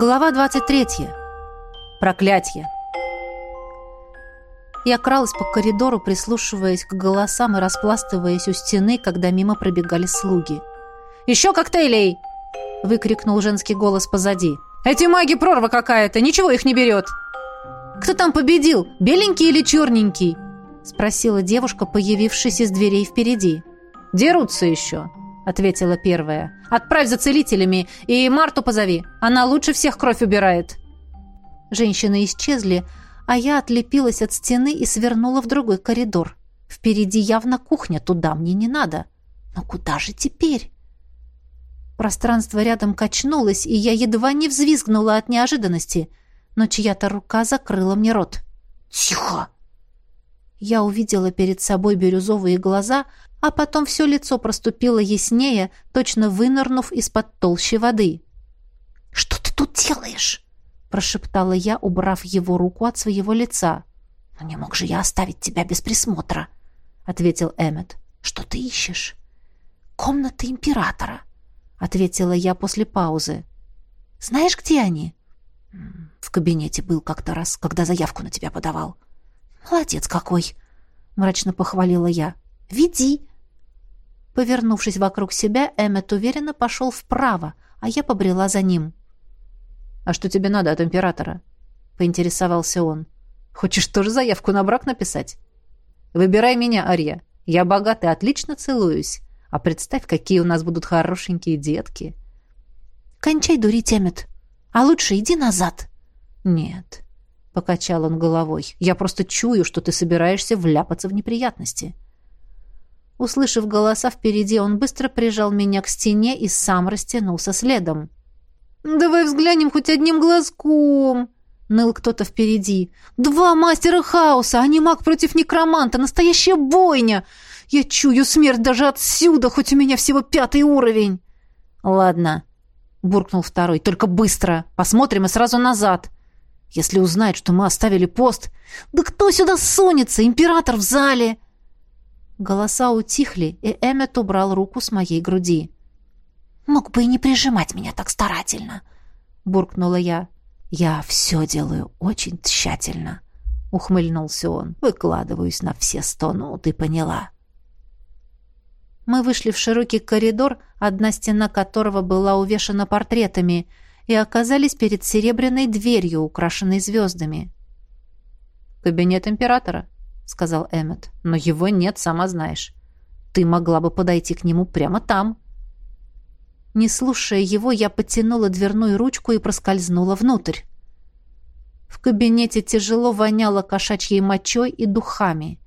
Глава 23. Проклятье. Я кралась по коридору, прислушиваясь к голосам и распластываясь у стены, когда мимо пробегали слуги. «Еще коктейлей!» — выкрикнул женский голос позади. «Эти маги прорва какая-то! Ничего их не берет!» «Кто там победил? Беленький или черненький?» — спросила девушка, появившись из дверей впереди. «Дерутся еще!» Ответила первая. «Отправь за целителями и Марту позови. Она лучше всех кровь убирает». Женщины исчезли, а я отлепилась от стены и свернула в другой коридор. Впереди явно кухня, туда мне не надо. Но куда же теперь? Пространство рядом качнулось, и я едва не взвизгнула от неожиданности, но чья-то рука закрыла мне рот. «Тихо!» Я увидела перед собой бирюзовые глаза, а потом все лицо проступило яснее, точно вынырнув из-под толщи воды. «Что ты тут делаешь?» — прошептала я, убрав его руку от своего лица. «Ну не мог же я оставить тебя без присмотра», — ответил Эммет. «Что ты ищешь?» «Комната императора», — ответила я после паузы. «Знаешь, где они?» «В кабинете был как-то раз, когда заявку на тебя подавал». «Молодец какой!» — мрачно похвалила я. «Веди!» Повернувшись вокруг себя, Эммет уверенно пошел вправо, а я побрела за ним. «А что тебе надо от императора?» — поинтересовался он. «Хочешь тоже заявку на брак написать?» «Выбирай меня, Ария. Я богат и отлично целуюсь. А представь, какие у нас будут хорошенькие детки». «Кончай дурить, Эммет. А лучше иди назад». «Нет», — покачал он головой. «Я просто чую, что ты собираешься вляпаться в неприятности». Услышав голоса впереди, он быстро прижал меня к стене и сам растянулся следом. «Давай взглянем хоть одним глазком!» — ныл кто-то впереди. «Два мастера хаоса, не маг против некроманта! Настоящая бойня! Я чую смерть даже отсюда, хоть у меня всего пятый уровень!» «Ладно», — буркнул второй, — «только быстро! Посмотрим и сразу назад!» «Если узнает, что мы оставили пост...» «Да кто сюда сунется? Император в зале!» Голоса утихли, и Эммет убрал руку с моей груди. «Мог бы и не прижимать меня так старательно», — буркнула я. «Я все делаю очень тщательно», — ухмыльнулся он. «Выкладываюсь на все сто, ну, ты поняла». Мы вышли в широкий коридор, одна стена которого была увешана портретами, и оказались перед серебряной дверью, украшенной звездами. «Кабинет императора», сказал Эммет. «Но его нет, сама знаешь. Ты могла бы подойти к нему прямо там». Не слушая его, я потянула дверную ручку и проскользнула внутрь. В кабинете тяжело воняло кошачьей мочой и духами,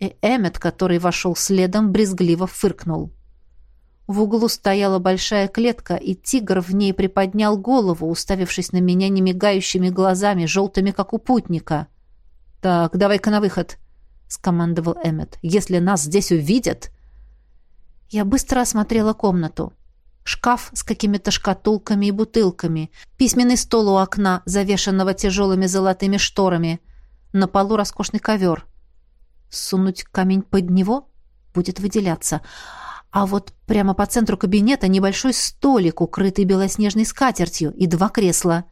и Эммет, который вошел следом, брезгливо фыркнул. В углу стояла большая клетка, и тигр в ней приподнял голову, уставившись на меня немигающими глазами, желтыми, как у путника. «Так, давай-ка на выход», — скомандовал Эммет. «Если нас здесь увидят...» Я быстро осмотрела комнату. Шкаф с какими-то шкатулками и бутылками, письменный стол у окна, завешенного тяжелыми золотыми шторами, на полу роскошный ковер. Сунуть камень под него будет выделяться. А вот прямо по центру кабинета небольшой столик, укрытый белоснежной скатертью, и два кресла.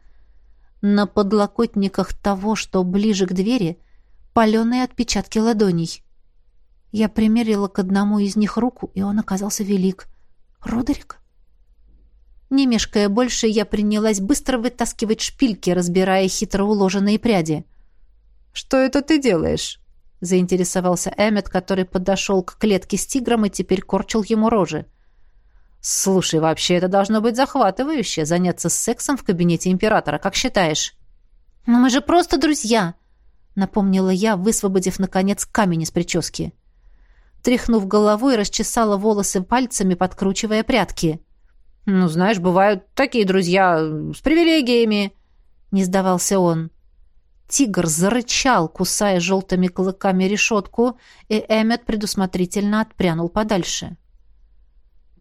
На подлокотниках того, что ближе к двери, паленые отпечатки ладоней. Я примерила к одному из них руку, и он оказался велик. «Родерик?» Не мешкая больше, я принялась быстро вытаскивать шпильки, разбирая хитро уложенные пряди. «Что это ты делаешь?» — заинтересовался Эммет, который подошел к клетке с тигром и теперь корчил ему рожи. «Слушай, вообще это должно быть захватывающе, заняться сексом в кабинете императора, как считаешь?» «Но мы же просто друзья!» Напомнила я, высвободив, наконец, камень из прически. Тряхнув головой, расчесала волосы пальцами, подкручивая прядки. «Ну, знаешь, бывают такие друзья с привилегиями», — не сдавался он. Тигр зарычал, кусая желтыми клыками решетку, и Эммет предусмотрительно отпрянул подальше.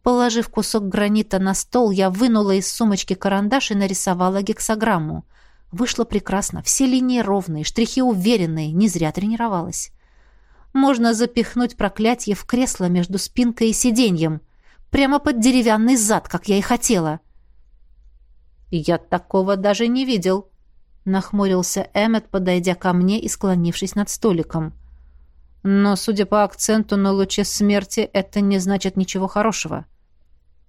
Положив кусок гранита на стол, я вынула из сумочки карандаш и нарисовала гексограмму. Вышло прекрасно. Все линии ровные, штрихи уверенные. Не зря тренировалась. Можно запихнуть проклятие в кресло между спинкой и сиденьем. Прямо под деревянный зад, как я и хотела. «Я такого даже не видел», — нахмурился Эммет, подойдя ко мне и склонившись над столиком. «Но, судя по акценту на луче смерти, это не значит ничего хорошего».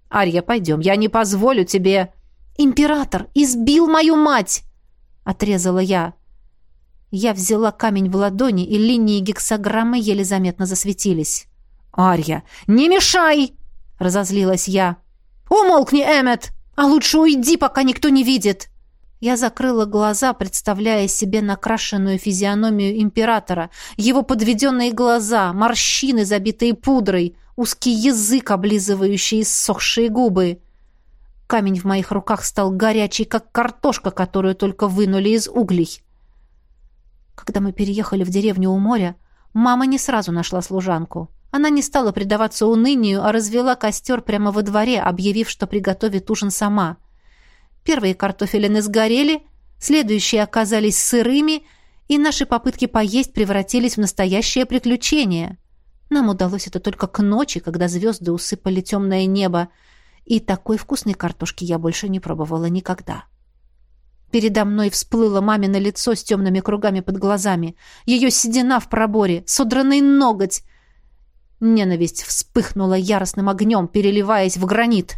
«Арья, пойдем, я не позволю тебе...» «Император избил мою мать!» — отрезала я. Я взяла камень в ладони, и линии гексограммы еле заметно засветились. «Арья, не мешай!» — разозлилась я. «Умолкни, Эммет! А лучше уйди, пока никто не видит!» Я закрыла глаза, представляя себе накрашенную физиономию императора, его подведенные глаза, морщины, забитые пудрой, узкий язык, облизывающий иссохшие губы. Камень в моих руках стал горячий, как картошка, которую только вынули из углей. Когда мы переехали в деревню у моря, мама не сразу нашла служанку. Она не стала предаваться унынию, а развела костер прямо во дворе, объявив, что приготовит ужин сама. Первые картофелины сгорели, следующие оказались сырыми, и наши попытки поесть превратились в настоящее приключение. Нам удалось это только к ночи, когда звезды усыпали темное небо, и такой вкусной картошки я больше не пробовала никогда. Передо мной всплыло мамино лицо с темными кругами под глазами, ее седина в проборе, содранный ноготь. Ненависть вспыхнула яростным огнем, переливаясь в гранит.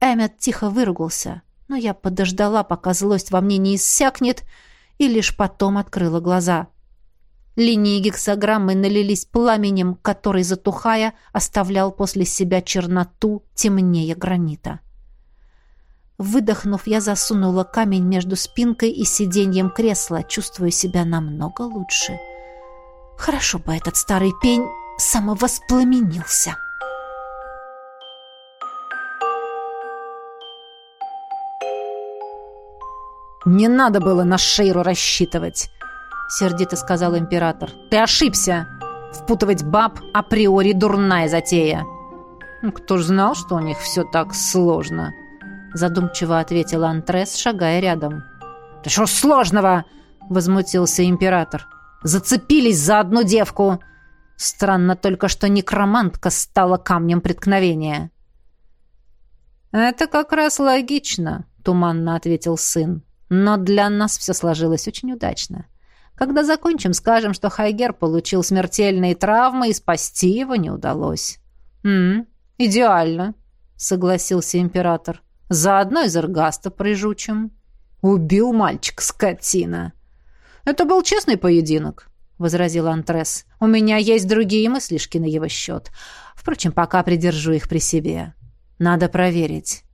Эммет тихо выругался, но я подождала, пока злость во мне не иссякнет, и лишь потом открыла глаза. Линии гексограммы налились пламенем, который, затухая, оставлял после себя черноту темнее гранита. Выдохнув, я засунула камень между спинкой и сиденьем кресла, чувствуя себя намного лучше. Хорошо бы этот старый пень самовоспламенился. «Не надо было на Шейру рассчитывать», — сердито сказал император. «Ты ошибся. Впутывать баб априори дурная затея». «Ну, «Кто ж знал, что у них все так сложно?» задумчиво ответил Антрес, шагая рядом. «Да что сложного?» — возмутился император. «Зацепились за одну девку. Странно только, что некромантка стала камнем преткновения». «Это как раз логично», — туманно ответил сын. «Но для нас все сложилось очень удачно. Когда закончим, скажем, что Хайгер получил смертельные травмы и спасти его не удалось». «М -м, идеально», — согласился император. Заодно из Эргаста прижучим. Убил мальчик, скотина. Это был честный поединок, возразил Антрес. У меня есть другие мыслишки на его счет. Впрочем, пока придержу их при себе. Надо проверить.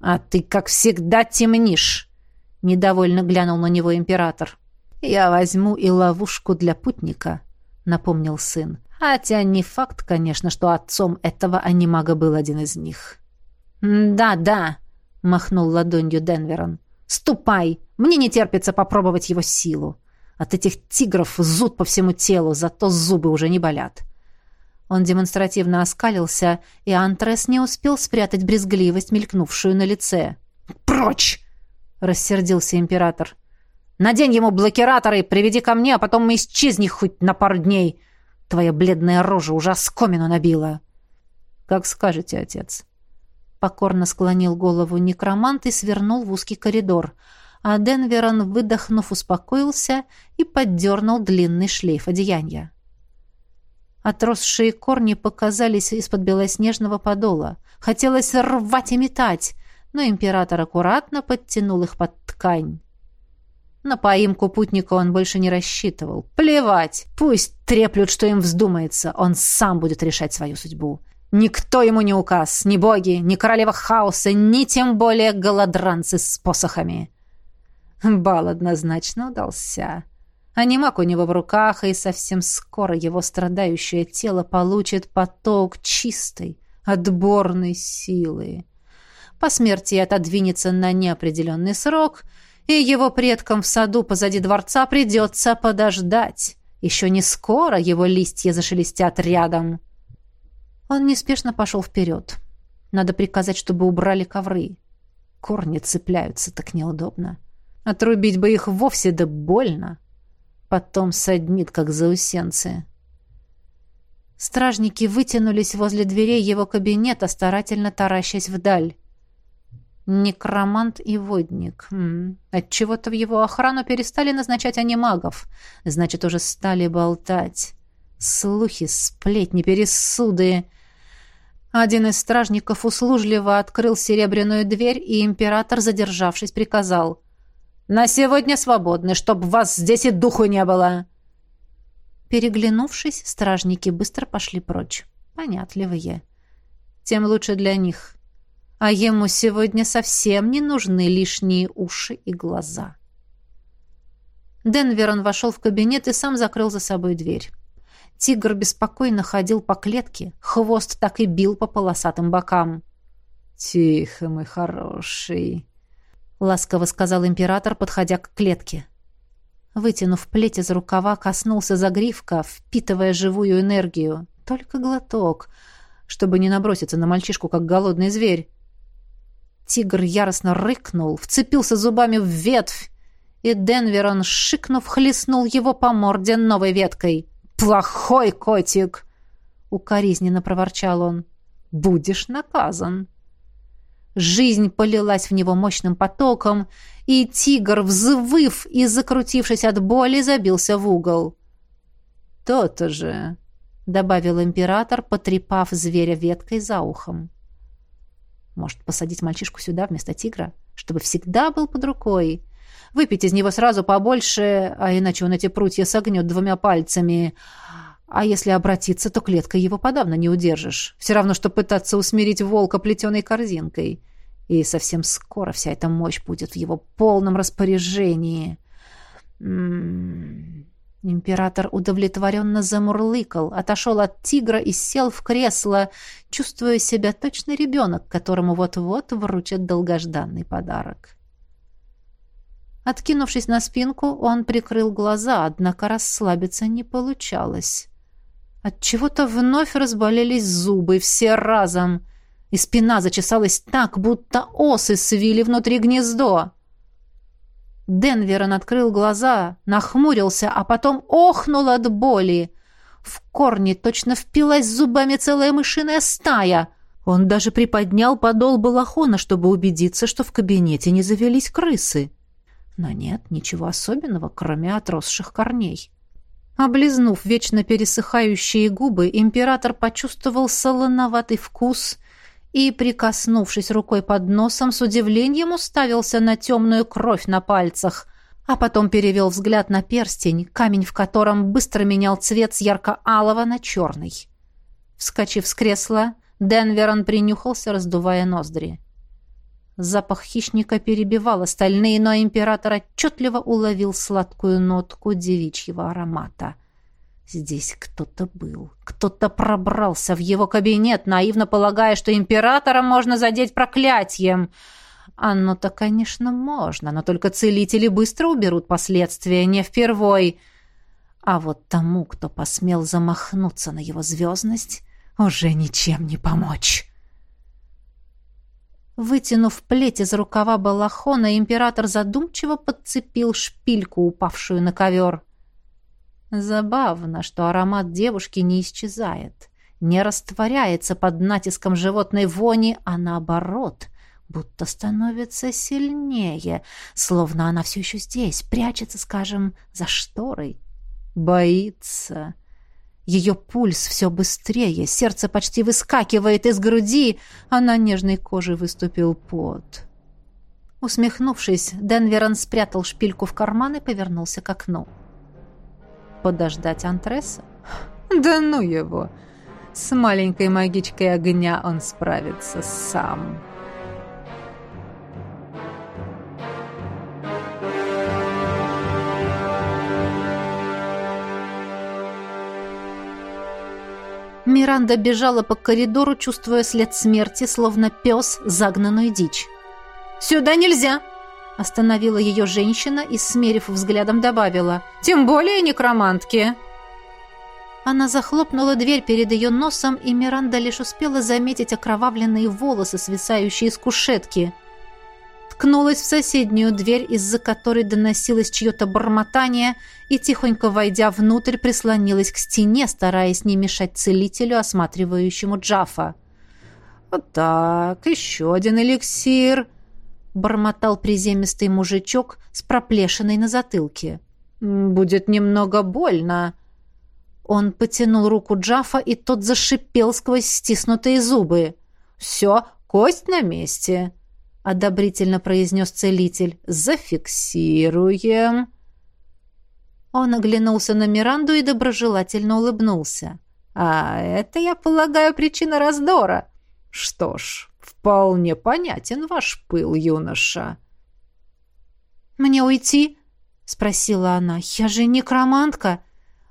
А ты, как всегда, темнишь, недовольно глянул на него император. Я возьму и ловушку для путника, напомнил сын. Хотя не факт, конечно, что отцом этого анимага был один из них. «Да, да», — махнул ладонью Денверон. «Ступай! Мне не терпится попробовать его силу. От этих тигров зуд по всему телу, зато зубы уже не болят». Он демонстративно оскалился, и Антрес не успел спрятать брезгливость, мелькнувшую на лице. «Прочь!» — рассердился император. «Надень ему блокираторы, приведи ко мне, а потом мы исчезни хоть на пару дней. Твоя бледная рожа уже оскомину набила». «Как скажете, отец», Покорно склонил голову некромант и свернул в узкий коридор, а Денверон, выдохнув, успокоился и поддернул длинный шлейф одеяния. Отросшие корни показались из-под белоснежного подола. Хотелось рвать и метать, но император аккуратно подтянул их под ткань. На поимку путника он больше не рассчитывал. Плевать, пусть треплют, что им вздумается, он сам будет решать свою судьбу. Никто ему не указ, ни боги, ни королева хаоса, ни тем более голодранцы с посохами. Бал однозначно удался. Анимак у него в руках, и совсем скоро его страдающее тело получит поток чистой, отборной силы. По смерти отодвинется на неопределенный срок, и его предкам в саду позади дворца придется подождать. Еще не скоро его листья зашелестят рядом. Он неспешно пошел вперед. Надо приказать, чтобы убрали ковры. Корни цепляются так неудобно. Отрубить бы их вовсе да больно. Потом саднит, как заусенцы. Стражники вытянулись возле дверей его кабинета, старательно таращась вдаль. Некромант и водник. Отчего-то в его охрану перестали назначать анимагов. Значит, уже стали болтать. Слухи, сплетни, пересуды. Один из стражников услужливо открыл серебряную дверь, и император, задержавшись, приказал. «На сегодня свободны, чтоб вас здесь и духу не было!» Переглянувшись, стражники быстро пошли прочь. Понятливые. Тем лучше для них а ему сегодня совсем не нужны лишние уши и глаза. Денверон вошел в кабинет и сам закрыл за собой дверь. Тигр беспокойно ходил по клетке, хвост так и бил по полосатым бокам. «Тихо, мой хороший», — ласково сказал император, подходя к клетке. Вытянув плеть из рукава, коснулся загривка, впитывая живую энергию. Только глоток, чтобы не наброситься на мальчишку, как голодный зверь. Тигр яростно рыкнул, вцепился зубами в ветвь, и Денверон, шикнув, хлестнул его по морде новой веткой. «Плохой котик!» — укоризненно проворчал он. «Будешь наказан!» Жизнь полилась в него мощным потоком, и тигр, взвыв и закрутившись от боли, забился в угол. «То-то же!» — добавил император, потрепав зверя веткой за ухом. Может, посадить мальчишку сюда вместо тигра, чтобы всегда был под рукой. Выпить из него сразу побольше, а иначе он эти прутья согнет двумя пальцами. А если обратиться, то клеткой его подавно не удержишь. Все равно, что пытаться усмирить волка плетеной корзинкой. И совсем скоро вся эта мощь будет в его полном распоряжении. М-м-м. Император удовлетворенно замурлыкал, отошел от тигра и сел в кресло, чувствуя себя точно ребенок, которому вот-вот вручат долгожданный подарок. Откинувшись на спинку, он прикрыл глаза, однако расслабиться не получалось. От чего то вновь разболелись зубы все разом, и спина зачесалась так, будто осы свили внутри гнездо. Денверон открыл глаза, нахмурился, а потом охнул от боли. В корне точно впилась зубами целая мышиная стая. Он даже приподнял подол балахона, чтобы убедиться, что в кабинете не завелись крысы. Но нет, ничего особенного, кроме отросших корней. Облизнув вечно пересыхающие губы, император почувствовал солоноватый вкус и, прикоснувшись рукой под носом, с удивлением уставился на темную кровь на пальцах, а потом перевел взгляд на перстень, камень в котором быстро менял цвет с ярко-алого на черный. Вскочив с кресла, Денверон принюхался, раздувая ноздри. Запах хищника перебивал остальные, но император отчетливо уловил сладкую нотку девичьего аромата — Здесь кто-то был. Кто-то пробрался в его кабинет, наивно полагая, что императора можно задеть проклятием. Оно-то, конечно, можно, но только целители быстро уберут последствия, не впервой. А вот тому, кто посмел замахнуться на его звездность, уже ничем не помочь. Вытянув плеть из рукава балахона, император задумчиво подцепил шпильку, упавшую на ковер. Забавно, что аромат девушки не исчезает, не растворяется под натиском животной вони, а наоборот, будто становится сильнее, словно она все еще здесь, прячется, скажем, за шторой. Боится. Ее пульс все быстрее, сердце почти выскакивает из груди, а на нежной коже выступил пот. Усмехнувшись, Денверон спрятал шпильку в карман и повернулся к окну. — Подождать Антреса? Да ну его! С маленькой магичкой огня он справится сам. Миранда бежала по коридору, чувствуя след смерти, словно пес, загнанную дичь. «Сюда нельзя!» Остановила ее женщина и, смерив взглядом, добавила. «Тем более некромантки!» Она захлопнула дверь перед ее носом, и Миранда лишь успела заметить окровавленные волосы, свисающие с кушетки. Ткнулась в соседнюю дверь, из-за которой доносилось чье-то бормотание, и, тихонько войдя внутрь, прислонилась к стене, стараясь не мешать целителю, осматривающему Джафа. «Вот так, еще один эликсир!» Бормотал приземистый мужичок с проплешиной на затылке. «Будет немного больно». Он потянул руку Джафа, и тот зашипел сквозь стиснутые зубы. «Все, кость на месте», — одобрительно произнес целитель. «Зафиксируем». Он оглянулся на Миранду и доброжелательно улыбнулся. «А это, я полагаю, причина раздора. Что ж, вполне понятен ваш пыл, юноша». «Мне уйти?» — спросила она. «Я же некромантка».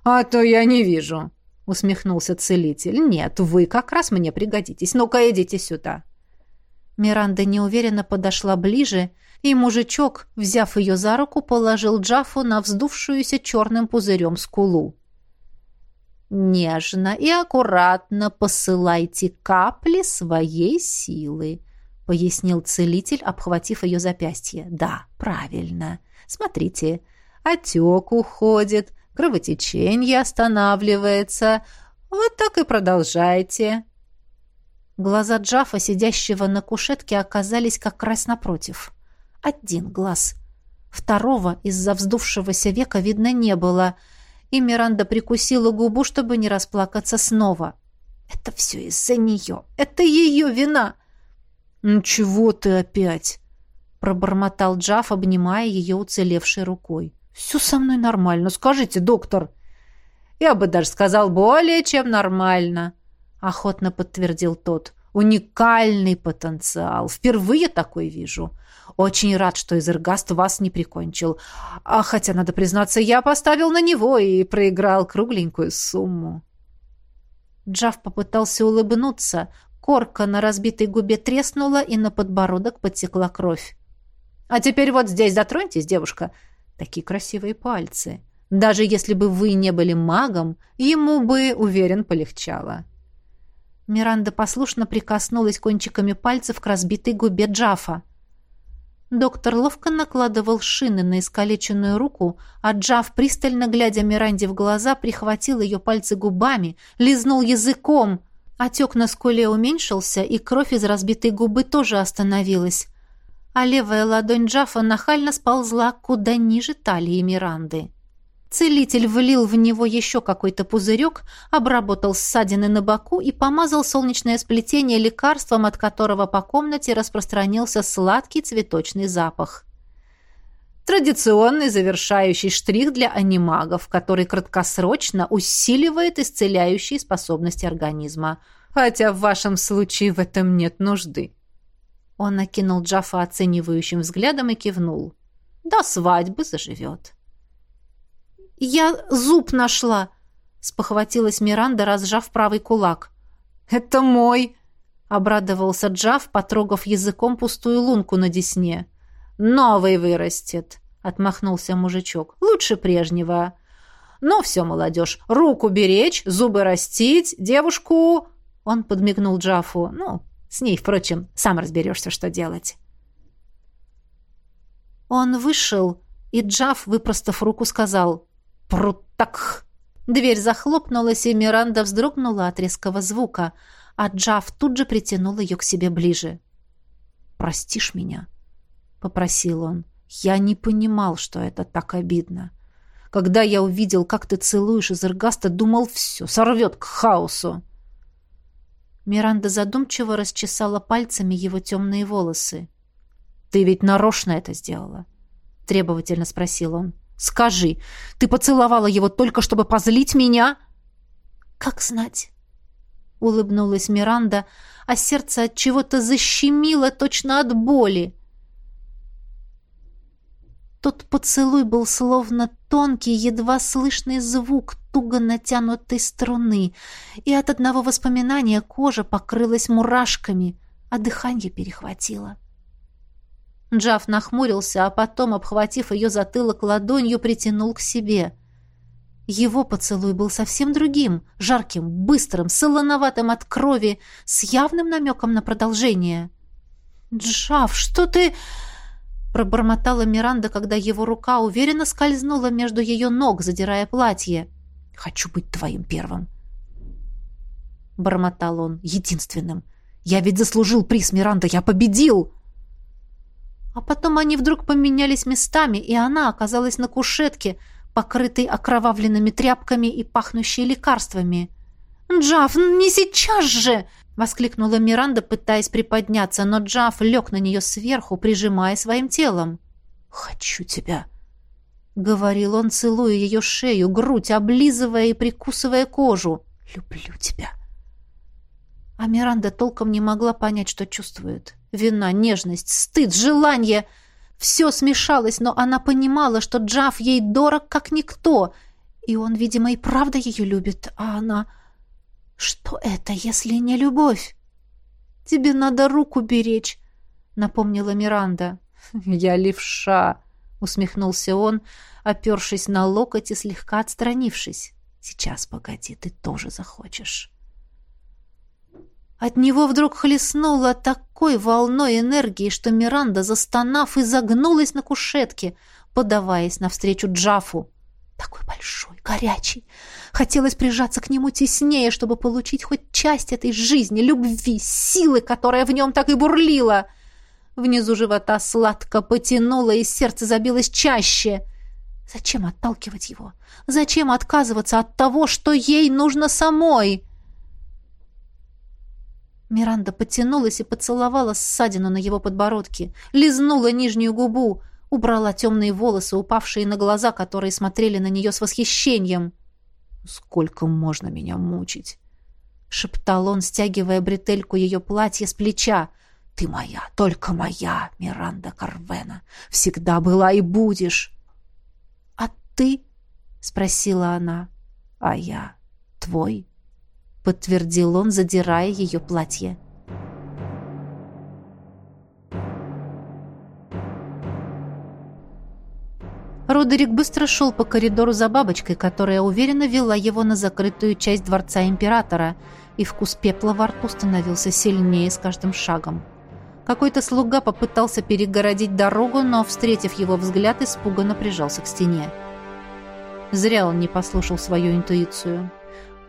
«А то я не вижу», — усмехнулся целитель. «Нет, вы как раз мне пригодитесь. Ну-ка, идите сюда». Миранда неуверенно подошла ближе, и мужичок, взяв ее за руку, положил Джафу на вздувшуюся черным пузырем скулу. «Нежно и аккуратно посылайте капли своей силы», — пояснил целитель, обхватив ее запястье. «Да, правильно. Смотрите, отек уходит, кровотечение останавливается. Вот так и продолжайте». Глаза Джафа, сидящего на кушетке, оказались как раз напротив. Один глаз. Второго из-за вздувшегося века видно не было, и Миранда прикусила губу, чтобы не расплакаться снова. «Это все из-за нее! Это ее вина!» «Ну чего ты опять?» — пробормотал Джаф, обнимая ее уцелевшей рукой. «Все со мной нормально. Скажите, доктор». «Я бы даже сказал, более чем нормально», — охотно подтвердил тот. «Уникальный потенциал. Впервые такой вижу. Очень рад, что Изергаст вас не прикончил. А хотя, надо признаться, я поставил на него и проиграл кругленькую сумму». Джав попытался улыбнуться. Корка на разбитой губе треснула, и на подбородок подтекла кровь. «А теперь вот здесь дотроньтесь, девушка. Такие красивые пальцы. Даже если бы вы не были магом, ему бы, уверен, полегчало». Миранда послушно прикоснулась кончиками пальцев к разбитой губе Джафа. Доктор ловко накладывал шины на искалеченную руку, а Джав, пристально глядя Миранде в глаза, прихватил ее пальцы губами, лизнул языком. Отек на скуле уменьшился, и кровь из разбитой губы тоже остановилась. А левая ладонь Джафа нахально сползла куда ниже талии Миранды. Целитель влил в него еще какой-то пузырек, обработал ссадины на боку и помазал солнечное сплетение лекарством, от которого по комнате распространился сладкий цветочный запах. Традиционный завершающий штрих для анимагов, который краткосрочно усиливает исцеляющие способности организма. Хотя в вашем случае в этом нет нужды. Он накинул Джафа оценивающим взглядом и кивнул. «До свадьбы заживет». «Я зуб нашла!» — спохватилась Миранда, разжав правый кулак. «Это мой!» — обрадовался Джав, потрогав языком пустую лунку на десне. «Новый вырастет!» — отмахнулся мужичок. «Лучше прежнего!» «Ну все, молодежь, руку беречь, зубы растить, девушку...» Он подмигнул Джафу. «Ну, с ней, впрочем, сам разберешься, что делать». Он вышел, и Джаф, выпростав руку, сказал «Прутак!» Дверь захлопнулась, и Миранда вздрогнула от резкого звука, а Джав тут же притянул ее к себе ближе. «Простишь меня?» — попросил он. «Я не понимал, что это так обидно. Когда я увидел, как ты целуешь из Эргаста, думал, все, сорвет к хаосу». Миранда задумчиво расчесала пальцами его темные волосы. «Ты ведь нарочно это сделала?» — требовательно спросил он. Скажи, ты поцеловала его только чтобы позлить меня? Как знать? Улыбнулась Миранда, а сердце от чего-то защемило точно от боли. Тот поцелуй был словно тонкий, едва слышный звук туго натянутой струны, и от одного воспоминания кожа покрылась мурашками, а дыхание перехватило. — Джав нахмурился, а потом, обхватив ее затылок ладонью, притянул к себе. Его поцелуй был совсем другим, жарким, быстрым, солоноватым от крови, с явным намеком на продолжение. «Джав, что ты...» пробормотала Миранда, когда его рука уверенно скользнула между ее ног, задирая платье. «Хочу быть твоим первым», — бормотал он, — «единственным. Я ведь заслужил приз, Миранда, я победил!» А потом они вдруг поменялись местами, и она оказалась на кушетке, покрытой окровавленными тряпками и пахнущей лекарствами. «Джаф, не сейчас же!» — воскликнула Миранда, пытаясь приподняться, но Джаф лег на нее сверху, прижимая своим телом. «Хочу тебя!» — говорил он, целуя ее шею, грудь, облизывая и прикусывая кожу. «Люблю тебя!» А Миранда толком не могла понять, что чувствует. Вина, нежность, стыд, желание. Все смешалось, но она понимала, что Джаф ей дорог, как никто. И он, видимо, и правда ее любит, а она... Что это, если не любовь? «Тебе надо руку беречь», — напомнила Миранда. «Я левша», — усмехнулся он, опершись на локоть и слегка отстранившись. «Сейчас, погоди, ты тоже захочешь». От него вдруг хлестнуло такой волной энергии, что Миранда, застонав, изогнулась на кушетке, подаваясь навстречу Джафу. Такой большой, горячий. Хотелось прижаться к нему теснее, чтобы получить хоть часть этой жизни, любви, силы, которая в нем так и бурлила. Внизу живота сладко потянуло, и сердце забилось чаще. Зачем отталкивать его? Зачем отказываться от того, что ей нужно самой?» Миранда потянулась и поцеловала ссадину на его подбородке, лизнула нижнюю губу, убрала темные волосы, упавшие на глаза, которые смотрели на нее с восхищением. «Сколько можно меня мучить?» — шептал он, стягивая бретельку ее платья с плеча. «Ты моя, только моя, Миранда Карвена. Всегда была и будешь». «А ты?» — спросила она. «А я твой» подтвердил он, задирая ее платье. Родерик быстро шел по коридору за бабочкой, которая уверенно вела его на закрытую часть дворца императора, и вкус пепла во рту становился сильнее с каждым шагом. Какой-то слуга попытался перегородить дорогу, но, встретив его взгляд, испуганно прижался к стене. Зря он не послушал свою интуицию.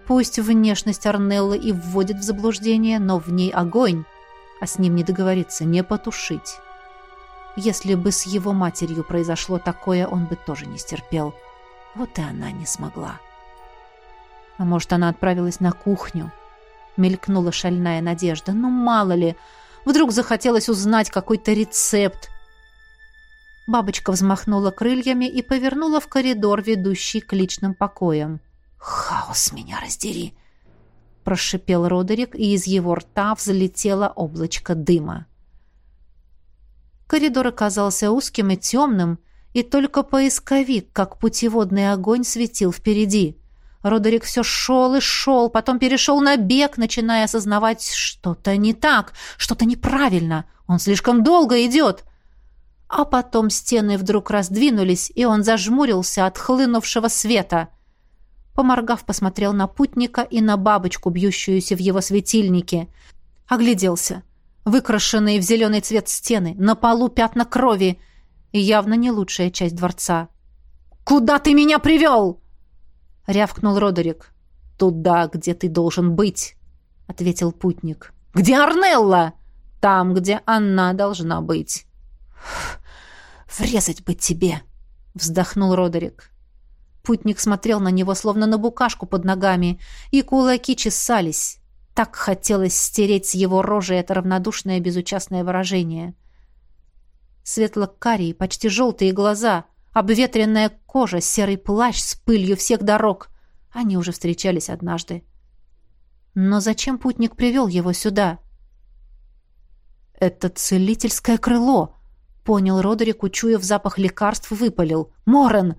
Пусть внешность Арнеллы и вводит в заблуждение, но в ней огонь, а с ним не договориться, не потушить. Если бы с его матерью произошло такое, он бы тоже не стерпел. Вот и она не смогла. А может, она отправилась на кухню? Мелькнула шальная надежда. Ну, мало ли, вдруг захотелось узнать какой-то рецепт. Бабочка взмахнула крыльями и повернула в коридор, ведущий к личным покоям. «Хаос меня раздери!» — прошипел Родерик, и из его рта взлетело облачко дыма. Коридор оказался узким и темным, и только поисковик, как путеводный огонь, светил впереди. Родерик все шел и шел, потом перешел на бег, начиная осознавать, что-то не так, что-то неправильно, он слишком долго идет. А потом стены вдруг раздвинулись, и он зажмурился от хлынувшего света — Поморгав, посмотрел на путника и на бабочку, бьющуюся в его светильнике. Огляделся. Выкрашенные в зеленый цвет стены, на полу пятна крови. И явно не лучшая часть дворца. «Куда ты меня привел?» — рявкнул Родерик. «Туда, где ты должен быть», — ответил путник. «Где Арнелла?» «Там, где она должна быть». «Врезать бы тебе!» — вздохнул Родерик. Путник смотрел на него, словно на букашку под ногами, и кулаки чесались. Так хотелось стереть с его рожи это равнодушное безучастное выражение. Светло-карие, почти желтые глаза, обветренная кожа, серый плащ с пылью всех дорог. Они уже встречались однажды. Но зачем путник привел его сюда? «Это целительское крыло», — понял Родерик, учуяв запах лекарств, выпалил. «Морен!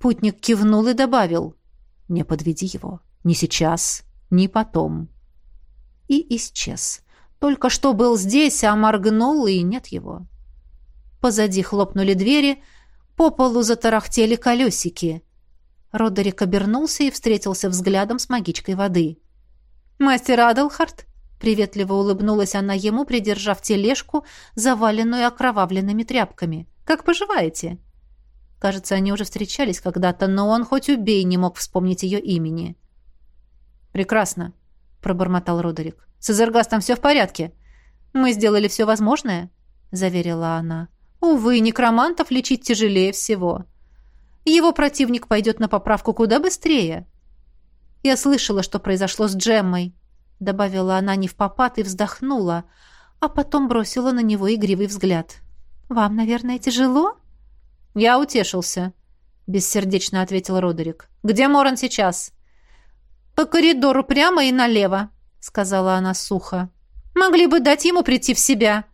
Путник кивнул и добавил. «Не подведи его. Ни сейчас, ни потом». И исчез. Только что был здесь, а моргнул, и нет его. Позади хлопнули двери, по полу затарахтели колесики. Родерик обернулся и встретился взглядом с магичкой воды. «Мастер Адлхарт?» Приветливо улыбнулась она ему, придержав тележку, заваленную окровавленными тряпками. «Как поживаете?» Кажется, они уже встречались когда-то, но он хоть убей не мог вспомнить ее имени. «Прекрасно», — пробормотал Родерик. «С Эзергастом все в порядке. Мы сделали все возможное». — заверила она. «Увы, некромантов лечить тяжелее всего. Его противник пойдет на поправку куда быстрее». «Я слышала, что произошло с Джеммой», — добавила она не в попад и вздохнула, а потом бросила на него игривый взгляд. «Вам, наверное, тяжело?» «Я утешился», — бессердечно ответил Родерик. «Где Моран сейчас?» «По коридору прямо и налево», — сказала она сухо. «Могли бы дать ему прийти в себя.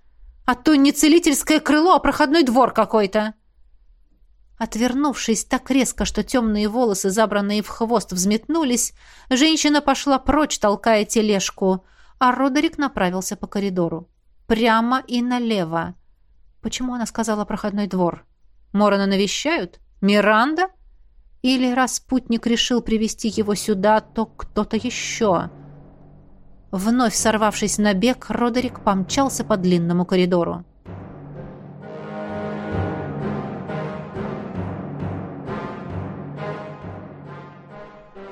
А то не целительское крыло, а проходной двор какой-то». Отвернувшись так резко, что темные волосы, забранные в хвост, взметнулись, женщина пошла прочь, толкая тележку, а Родерик направился по коридору. Прямо и налево. Почему она сказала проходной двор? Морона навещают? Миранда? Или раз спутник решил привести его сюда, то кто-то еще? Вновь сорвавшись на бег, Родерик помчался по длинному коридору.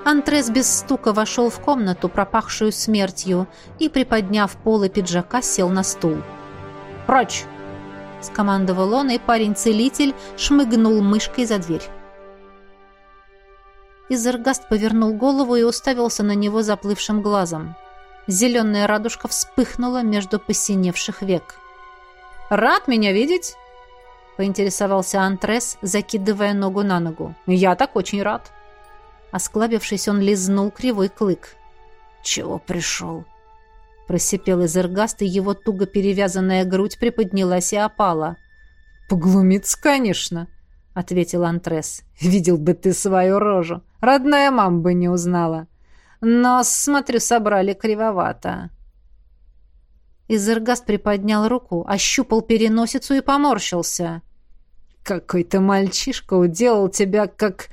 Антрес без стука вошел в комнату, пропахшую смертью, и, приподняв полы пиджака, сел на стул. «Прочь!» — скомандовал он, и парень-целитель шмыгнул мышкой за дверь. Изергаст повернул голову и уставился на него заплывшим глазом. Зеленая радужка вспыхнула между посиневших век. «Рад меня видеть?» — поинтересовался Антрес, закидывая ногу на ногу. «Я так очень рад». Осклабившись, он лизнул кривой клык. «Чего пришел?» Просипел Изергаст, и его туго перевязанная грудь приподнялась и опала. «Поглумиться, конечно», — ответил Антрес. «Видел бы ты свою рожу. Родная мама бы не узнала. Но, смотрю, собрали кривовато». Изергаст приподнял руку, ощупал переносицу и поморщился. «Какой-то мальчишка уделал тебя, как...»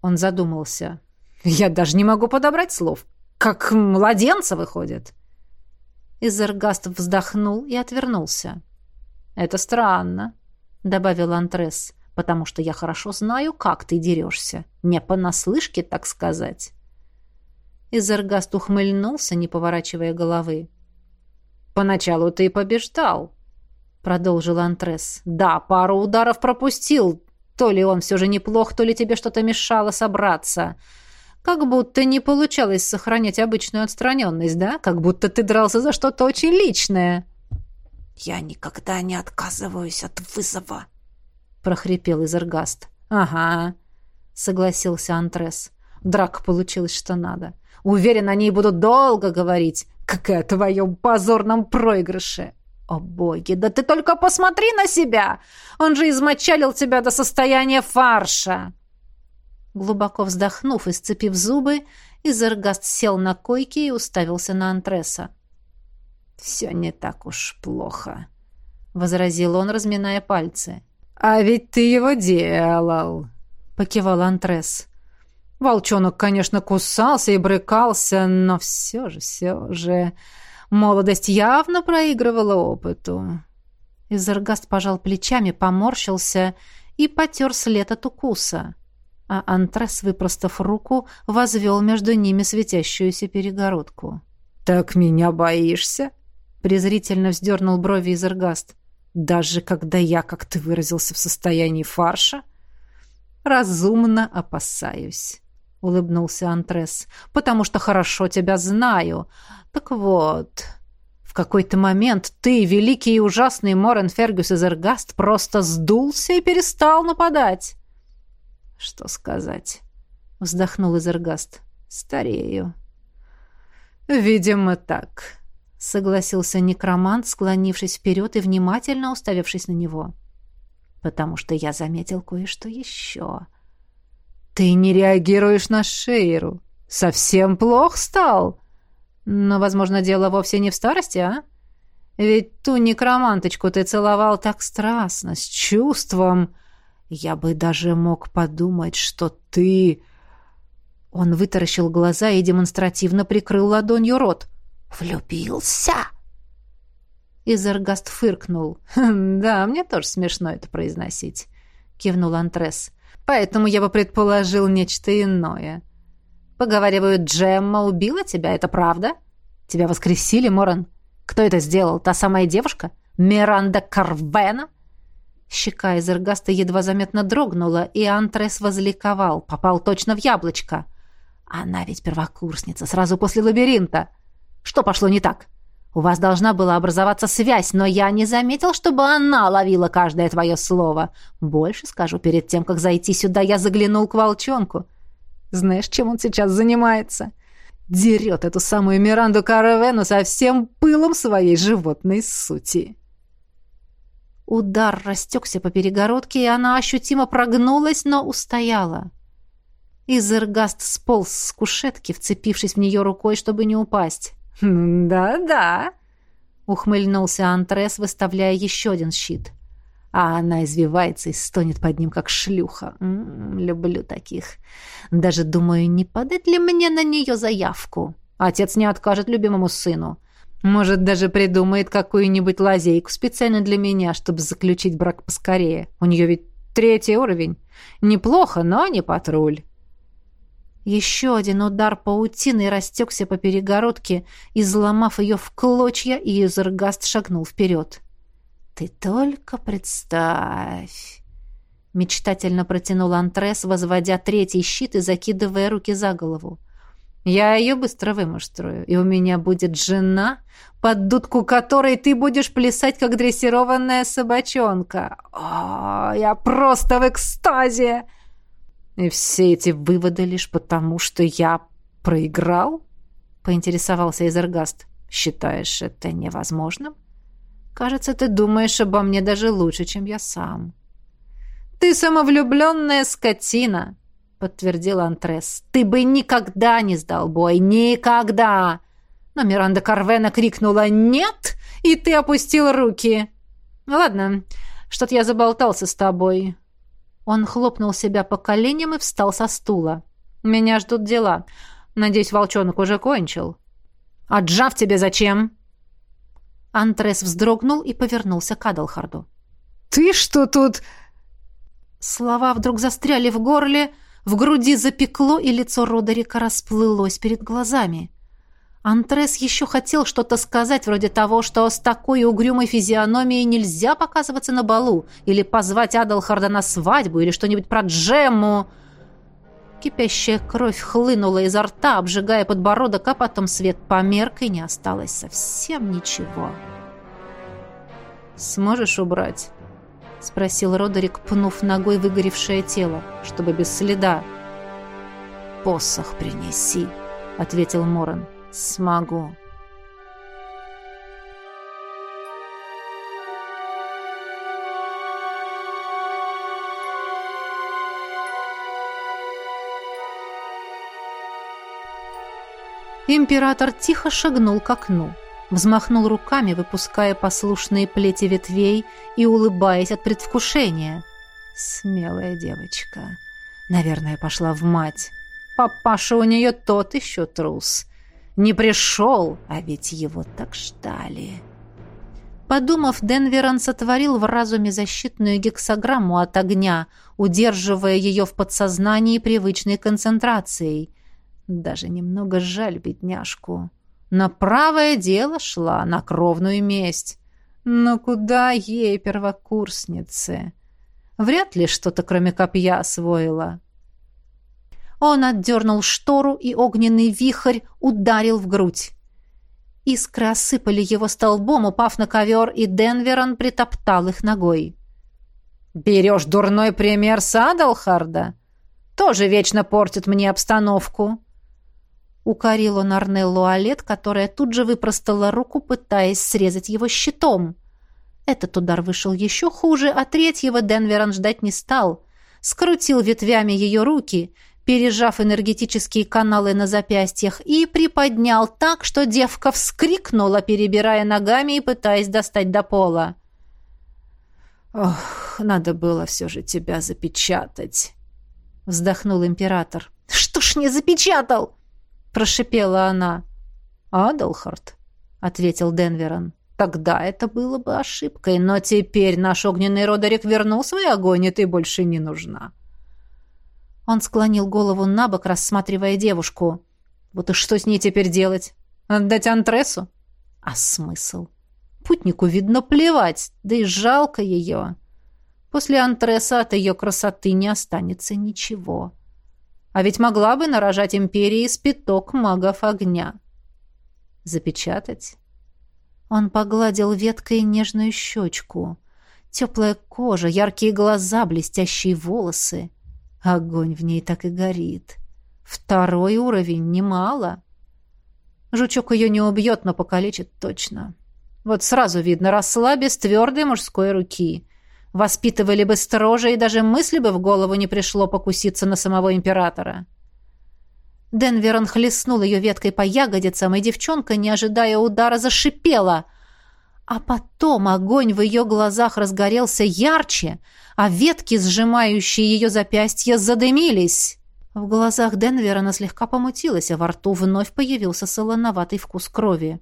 Он задумался. «Я даже не могу подобрать слов. Как младенца выходит». Изергаст вздохнул и отвернулся. «Это странно», — добавил Антрес, «потому что я хорошо знаю, как ты дерешься. Не понаслышке, так сказать». Изергаст ухмыльнулся, не поворачивая головы. «Поначалу ты побеждал», — продолжил Антрес. «Да, пару ударов пропустил, то ли он все же неплох, то ли тебе что-то мешало собраться. Как будто не получалось сохранять обычную отстраненность, да? Как будто ты дрался за что-то очень личное. «Я никогда не отказываюсь от вызова», — прохрипел Изергаст. «Ага», — согласился Антрес. Драк получилось что надо. Уверен, они будут долго говорить, как о твоем позорном проигрыше. «О боги, да ты только посмотри на себя! Он же измочалил тебя до состояния фарша!» Глубоко вздохнув и сцепив зубы, Изергаст сел на койке и уставился на Антреса. «Все не так уж плохо», — возразил он, разминая пальцы. «А ведь ты его делал», — покивал Антрес. «Волчонок, конечно, кусался и брыкался, но все же, все же...» Молодость явно проигрывала опыту. Изергаст пожал плечами, поморщился и потер след от укуса. А Антрас, выпростав руку, возвел между ними светящуюся перегородку. «Так меня боишься?» — презрительно вздернул брови Изергаст. «Даже когда я, как ты выразился, в состоянии фарша?» «Разумно опасаюсь», — улыбнулся Антрес, «потому что хорошо тебя знаю. Так вот, в какой-то момент ты, великий и ужасный Морен Фергюс из Эргаст, просто сдулся и перестал нападать. Что сказать? Вздохнул Изергаст. Старею. Видимо, так. Согласился некромант, склонившись вперед и внимательно уставившись на него. Потому что я заметил кое-что еще. Ты не реагируешь на Шейру. Совсем плох стал. Но, возможно, дело вовсе не в старости, а? Ведь ту некроманточку ты целовал так страстно, с чувством. Я бы даже мог подумать, что ты... Он вытаращил глаза и демонстративно прикрыл ладонью рот. «Влюбился?» Изергаст фыркнул. «Хм, «Да, мне тоже смешно это произносить», — кивнул Антрес. «Поэтому я бы предположил нечто иное. Поговаривают, Джемма убила тебя, это правда? Тебя воскресили, Моран? Кто это сделал? Та самая девушка? Миранда Карвена?» Щека Эзергаста едва заметно дрогнула, и Антрес возликовал. Попал точно в яблочко. Она ведь первокурсница, сразу после лабиринта. Что пошло не так? У вас должна была образоваться связь, но я не заметил, чтобы она ловила каждое твое слово. Больше скажу, перед тем, как зайти сюда, я заглянул к волчонку. Знаешь, чем он сейчас занимается? Дерет эту самую Миранду Каравену со всем пылом своей животной сути. Удар растекся по перегородке, и она ощутимо прогнулась, но устояла. Изергаст сполз с кушетки, вцепившись в нее рукой, чтобы не упасть. «Да-да», — ухмыльнулся Антрес, выставляя еще один щит. А она извивается и стонет под ним, как шлюха. М -м, люблю таких. Даже думаю, не подать ли мне на нее заявку. Отец не откажет любимому сыну. Может, даже придумает какую-нибудь лазейку специально для меня, чтобы заключить брак поскорее. У нее ведь третий уровень. Неплохо, но не патруль. Еще один удар паутины растекся по перегородке, изломав ее в клочья, и Изергаст шагнул вперед. «Ты только представь!» Мечтательно протянул Антрес, возводя третий щит и закидывая руки за голову. «Я ее быстро вымуштрую, и у меня будет жена, под дудку которой ты будешь плясать, как дрессированная собачонка. О, я просто в экстазе!» И все эти выводы лишь потому, что я проиграл? Поинтересовался Эзергаст. Считаешь это невозможным? Кажется, ты думаешь обо мне даже лучше, чем я сам. Ты самовлюбленная скотина, подтвердил Антрес. Ты бы никогда не сдал бой, никогда. Но Миранда Карвена крикнула «Нет!» и ты опустил руки. Ладно, что-то я заболтался с тобой. Он хлопнул себя по коленям и встал со стула. «Меня ждут дела. Надеюсь, волчонок уже кончил». «Отжав тебе зачем?» Антрес вздрогнул и повернулся к Адалхарду. «Ты что тут...» Слова вдруг застряли в горле, в груди запекло, и лицо Родерика расплылось перед глазами. Антрес еще хотел что-то сказать, вроде того, что с такой угрюмой физиономией нельзя показываться на балу, или позвать Адалхарда на свадьбу, или что-нибудь про Джему. Кипящая кровь хлынула изо рта, обжигая подбородок, а потом свет померк, и не осталось совсем ничего. «Сможешь убрать?» — спросил Родерик, пнув ногой выгоревшее тело, чтобы без следа. «Посох принеси», — ответил Моран. Смогу. Император тихо шагнул к окну, взмахнул руками, выпуская послушные плети ветвей и улыбаясь от предвкушения. Смелая девочка. Наверное, пошла в мать. Папаша у нее тот еще трус. Не пришел, а ведь его так ждали. Подумав, Денверон сотворил в разуме защитную гексограмму от огня, удерживая ее в подсознании привычной концентрацией. Даже немного жаль бедняжку. На правое дело шла, на кровную месть. Но куда ей, первокурснице? Вряд ли что-то кроме копья освоила. Он отдернул штору, и огненный вихрь ударил в грудь. Искры осыпали его столбом, упав на ковер, и Денверон притоптал их ногой. «Берешь дурной пример Садалхарда? Тоже вечно портит мне обстановку!» Укорил он Арнеллу Олет, которая тут же выпростала руку, пытаясь срезать его щитом. Этот удар вышел еще хуже, а третьего Денверон ждать не стал. Скрутил ветвями ее руки — пережав энергетические каналы на запястьях, и приподнял так, что девка вскрикнула, перебирая ногами и пытаясь достать до пола. «Ох, надо было все же тебя запечатать», — вздохнул император. «Что ж не запечатал?» — прошипела она. «Адалхард», — ответил Денверон. «Тогда это было бы ошибкой, но теперь наш огненный Родерик вернул свой огонь, и ты больше не нужна». Он склонил голову на бок, рассматривая девушку. Вот и что с ней теперь делать? Отдать Антресу? А смысл? путнику, видно, плевать, да и жалко ее. После антресса от ее красоты не останется ничего. А ведь могла бы нарожать империи спиток магов огня. Запечатать? Он погладил веткой нежную щечку. Теплая кожа, яркие глаза, блестящие волосы. Огонь в ней так и горит. Второй уровень немало. Жучок ее не убьет, но покалечит точно. Вот сразу видно, росла без твердой мужской руки. Воспитывали бы строже, и даже мысли бы в голову не пришло покуситься на самого императора. Денверон хлестнул ее веткой по ягодицам, и девчонка, не ожидая удара, зашипела. А потом огонь в ее глазах разгорелся ярче, а ветки, сжимающие ее запястья, задымились. В глазах Денверона слегка помутилось, а во рту вновь появился солоноватый вкус крови.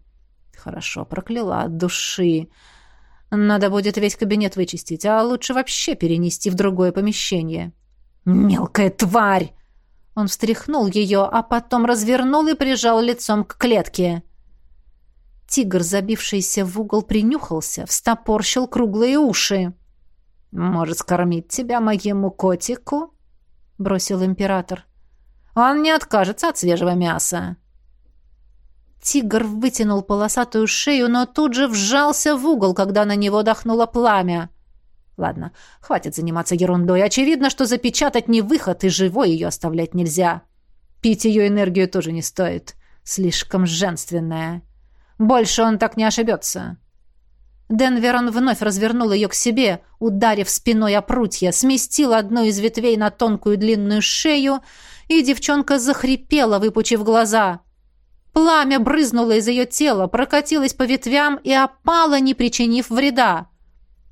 Хорошо, прокляла от души. Надо будет весь кабинет вычистить, а лучше вообще перенести в другое помещение. «Мелкая тварь!» Он встряхнул ее, а потом развернул и прижал лицом к клетке. Тигр, забившийся в угол, принюхался, встопорщил круглые уши. «Может, скормить тебя моему котику?» — бросил император. «Он не откажется от свежего мяса». Тигр вытянул полосатую шею, но тут же вжался в угол, когда на него дохнуло пламя. Ладно, хватит заниматься ерундой. Очевидно, что запечатать не выход, и живой ее оставлять нельзя. Пить ее энергию тоже не стоит. Слишком женственная. Больше он так не ошибется. Денверон вновь развернул ее к себе, ударив спиной о прутья, сместил одну из ветвей на тонкую длинную шею, и девчонка захрипела, выпучив глаза. Пламя брызнуло из ее тела, прокатилось по ветвям и опало, не причинив вреда.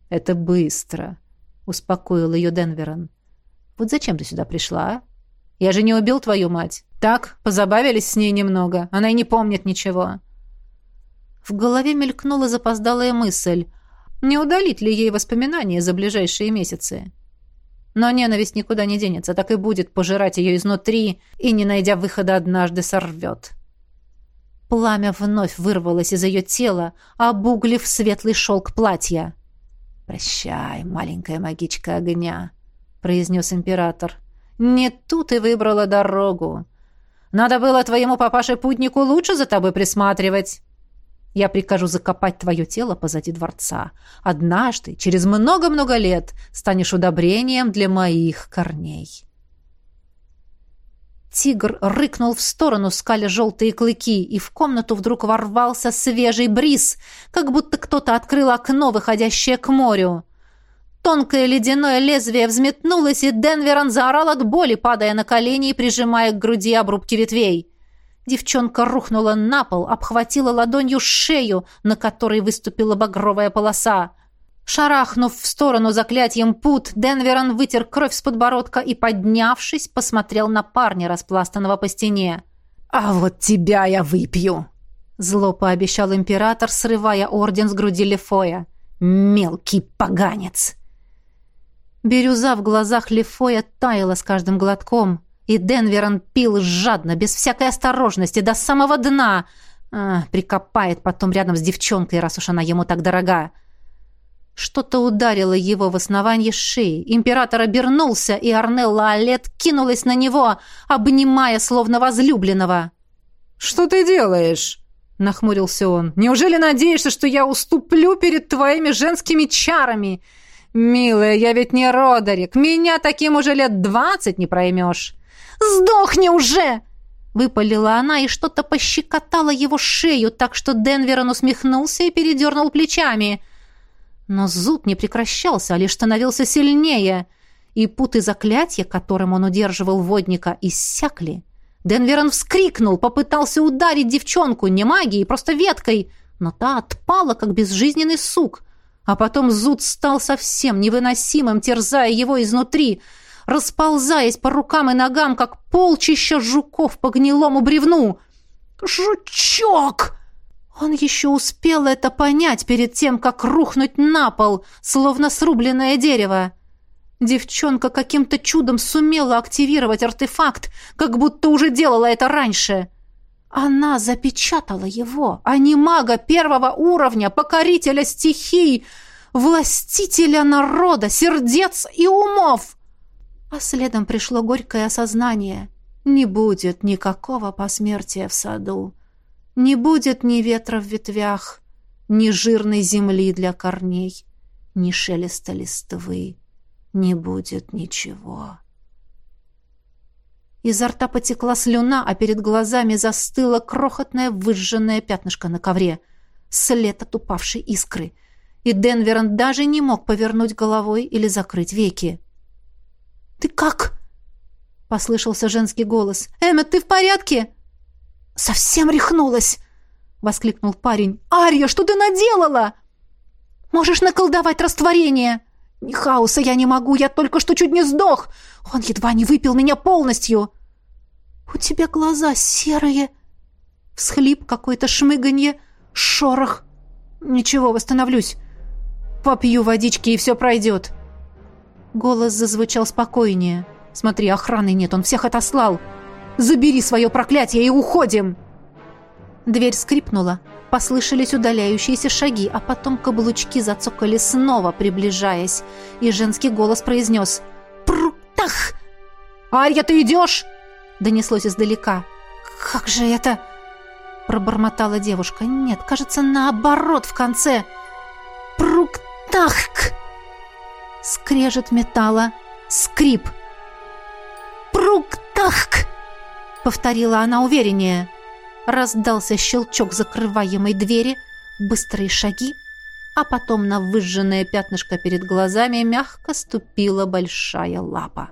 «Это быстро», — успокоил ее Денверон. «Вот зачем ты сюда пришла, а? Я же не убил твою мать. Так, позабавились с ней немного. Она и не помнит ничего». В голове мелькнула запоздалая мысль. Не удалить ли ей воспоминания за ближайшие месяцы? Но ненависть никуда не денется, так и будет пожирать ее изнутри и, не найдя выхода, однажды сорвет. Пламя вновь вырвалось из ее тела, обуглив светлый шелк платья. «Прощай, маленькая магичка огня», — произнес император. «Не тут и выбрала дорогу. Надо было твоему папаше-путнику лучше за тобой присматривать». Я прикажу закопать твое тело позади дворца. Однажды, через много-много лет, станешь удобрением для моих корней». Тигр рыкнул в сторону, скаля желтые клыки, и в комнату вдруг ворвался свежий бриз, как будто кто-то открыл окно, выходящее к морю. Тонкое ледяное лезвие взметнулось, и Денверон заорал от боли, падая на колени и прижимая к груди обрубки ветвей. Девчонка рухнула на пол, обхватила ладонью шею, на которой выступила багровая полоса. Шарахнув в сторону заклятием пут, Денверон вытер кровь с подбородка и, поднявшись, посмотрел на парня, распластанного по стене. «А вот тебя я выпью!» Зло пообещал император, срывая орден с груди Лефоя. «Мелкий поганец!» Бирюза в глазах Лефоя таяла с каждым глотком. И Денверон пил жадно, без всякой осторожности, до самого дна. А, прикопает потом рядом с девчонкой, раз уж она ему так дорога. Что-то ударило его в основание шеи. Император обернулся, и Арнелла Алет кинулась на него, обнимая, словно возлюбленного. «Что ты делаешь?» — нахмурился он. «Неужели надеешься, что я уступлю перед твоими женскими чарами? Милая, я ведь не Родерик. Меня таким уже лет двадцать не проймешь». «Сдохни уже!» Выпалила она и что-то пощекотало его шею, так что Денверон усмехнулся и передернул плечами. Но зуд не прекращался, а лишь становился сильнее, и путы заклятия, которым он удерживал водника, иссякли. Денверон вскрикнул, попытался ударить девчонку, не магией, просто веткой, но та отпала, как безжизненный сук. А потом зуд стал совсем невыносимым, терзая его изнутри — расползаясь по рукам и ногам, как полчища жуков по гнилому бревну. «Жучок!» Он еще успел это понять перед тем, как рухнуть на пол, словно срубленное дерево. Девчонка каким-то чудом сумела активировать артефакт, как будто уже делала это раньше. Она запечатала его, а не мага первого уровня, покорителя стихий, властителя народа, сердец и умов. А следом пришло горькое осознание. Не будет никакого посмертия в саду. Не будет ни ветра в ветвях, ни жирной земли для корней, ни шелеста листвы. Не будет ничего. Изо рта потекла слюна, а перед глазами застыло крохотное выжженное пятнышко на ковре. След от упавшей искры. И Денверон даже не мог повернуть головой или закрыть веки. «Ты как?» — послышался женский голос. «Эммет, ты в порядке?» «Совсем рехнулась!» — воскликнул парень. «Ария, что ты наделала?» «Можешь наколдовать растворение!» «Ни хаоса я не могу, я только что чуть не сдох! Он едва не выпил меня полностью!» «У тебя глаза серые!» Всхлип, какое-то шмыганье, шорох. «Ничего, восстановлюсь. Попью водички, и все пройдет». Голос зазвучал спокойнее. «Смотри, охраны нет, он всех отослал. Забери свое проклятие и уходим!» Дверь скрипнула. Послышались удаляющиеся шаги, а потом каблучки зацокали снова, приближаясь, и женский голос произнес «Прутах!» «Арья, ты идешь?» донеслось издалека. «Как же это?» пробормотала девушка. «Нет, кажется, наоборот в конце. Пруктахк!» Скрежет металла, скрип. «Пруктахк!» Повторила она увереннее. Раздался щелчок закрываемой двери, быстрые шаги, а потом на выжженное пятнышко перед глазами мягко ступила большая лапа.